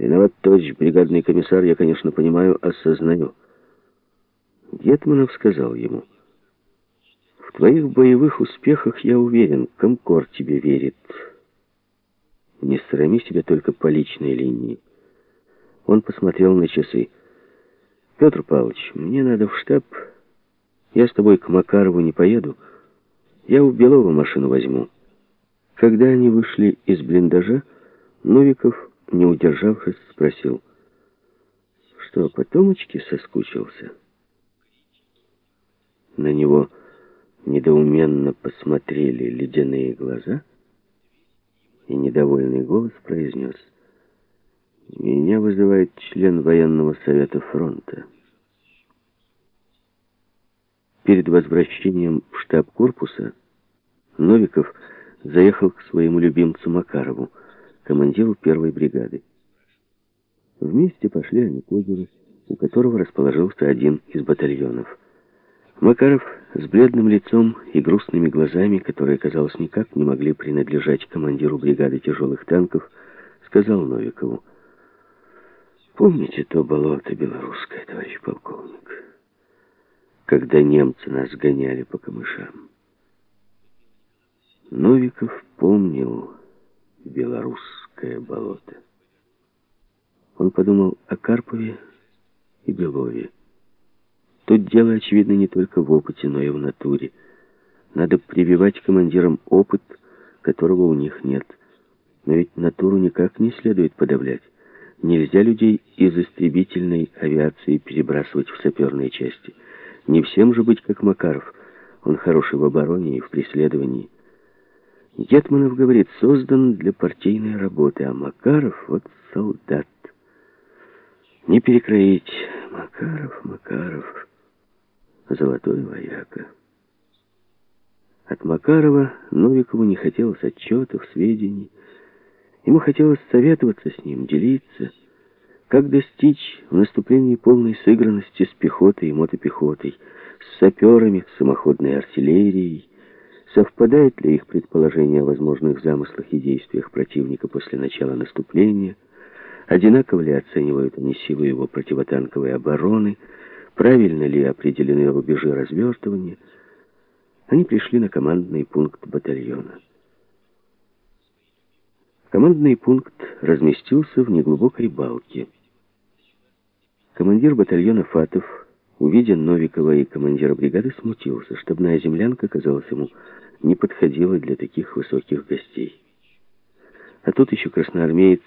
Виноват, товарищ бригадный комиссар, я, конечно, понимаю, осознаю. Гетманов сказал ему, «В твоих боевых успехах я уверен, Комкор тебе верит. Не срами себя только по личной линии». Он посмотрел на часы. «Петр Павлович, мне надо в штаб. Я с тобой к Макарову не поеду. Я у Белова машину возьму». Когда они вышли из блиндажа, Новиков, не удержавшись, спросил, что по Томочке соскучился. На него недоуменно посмотрели ледяные глаза, и недовольный голос произнес, «Меня вызывает член военного совета фронта». Перед возвращением в штаб корпуса Новиков заехал к своему любимцу Макарову, командиру первой бригады. Вместе пошли они к озеру, у которого расположился один из батальонов. Макаров с бледным лицом и грустными глазами, которые, казалось, никак не могли принадлежать командиру бригады тяжелых танков, сказал Новикову, «Помните то болото белорусское, товарищ полковник, когда немцы нас гоняли по камышам?» Новиков помнил белорусское болото. Он подумал о Карпове и Белове. Тут дело, очевидно, не только в опыте, но и в натуре. Надо прививать командирам опыт, которого у них нет. Но ведь натуру никак не следует подавлять. Нельзя людей из истребительной авиации перебрасывать в саперные части. Не всем же быть как Макаров. Он хороший в обороне и в преследовании. Гетманов, говорит, создан для партийной работы, а Макаров вот солдат. Не перекроить. Макаров, Макаров, золотой вояка. От Макарова Новикову не хотелось отчетов, сведений. Ему хотелось советоваться с ним, делиться, как достичь в наступлении полной сыгранности с пехотой и мотопехотой, с саперами, с самоходной артиллерией, Совпадает ли их предположение о возможных замыслах и действиях противника после начала наступления? Одинаково ли оценивают они силу его противотанковой обороны? Правильно ли определены рубежи развертывания? Они пришли на командный пункт батальона. Командный пункт разместился в неглубокой балке. Командир батальона Фатов, увидя Новикова и командира бригады, смутился. Штабная землянка казалась ему не подходила для таких высоких гостей. А тут еще красноармеец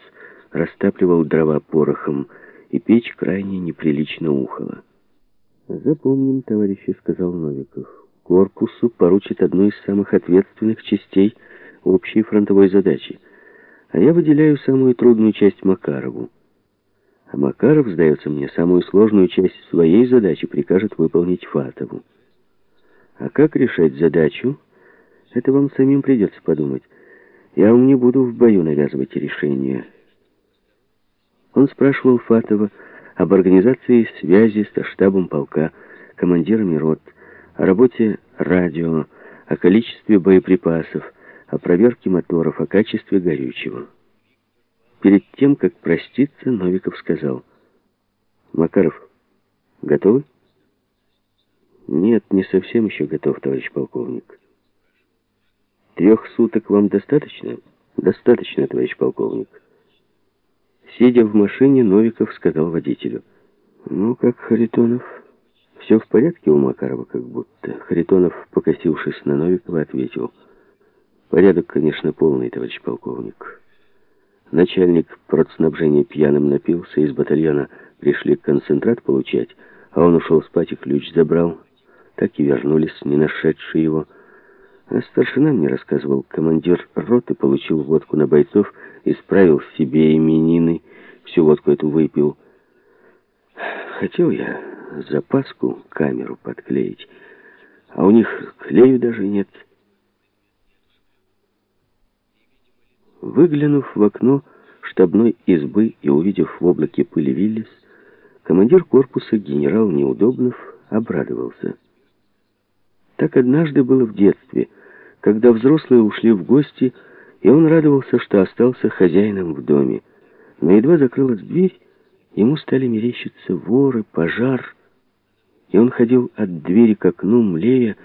растапливал дрова порохом, и печь крайне неприлично ухала. «Запомним, товарищи», — сказал Новиков. «Корпусу поручит одну из самых ответственных частей общей фронтовой задачи, а я выделяю самую трудную часть Макарову. А Макаров, сдается мне, самую сложную часть своей задачи прикажет выполнить Фатову. А как решать задачу, это вам самим придется подумать. Я вам не буду в бою навязывать решения. Он спрашивал Фатова об организации связи со штабом полка, командирами рот, о работе радио, о количестве боеприпасов, о проверке моторов, о качестве горючего. Перед тем, как проститься, Новиков сказал, «Макаров, готовы?» «Нет, не совсем еще готов, товарищ полковник». Трех суток вам достаточно? Достаточно, товарищ полковник. Сидя в машине, Новиков сказал водителю. Ну, как Харитонов? Все в порядке у Макарова как будто. Харитонов, покосившись на Новикова, ответил. Порядок, конечно, полный, товарищ полковник. Начальник продснабжения пьяным напился, из батальона пришли концентрат получать, а он ушел спать и ключ забрал. Так и вернулись, не нашедшие его. А старшина мне рассказывал, командир роты получил водку на бойцов, исправил себе именины, всю водку эту выпил. Хотел я запаску, камеру подклеить, а у них клею даже нет. Выглянув в окно штабной избы и увидев в облаке пыли Виллис, командир корпуса генерал Неудобнов обрадовался. Так однажды было в детстве — когда взрослые ушли в гости, и он радовался, что остался хозяином в доме. Но едва закрылась дверь, ему стали мерещиться воры, пожар, и он ходил от двери к окну, млея,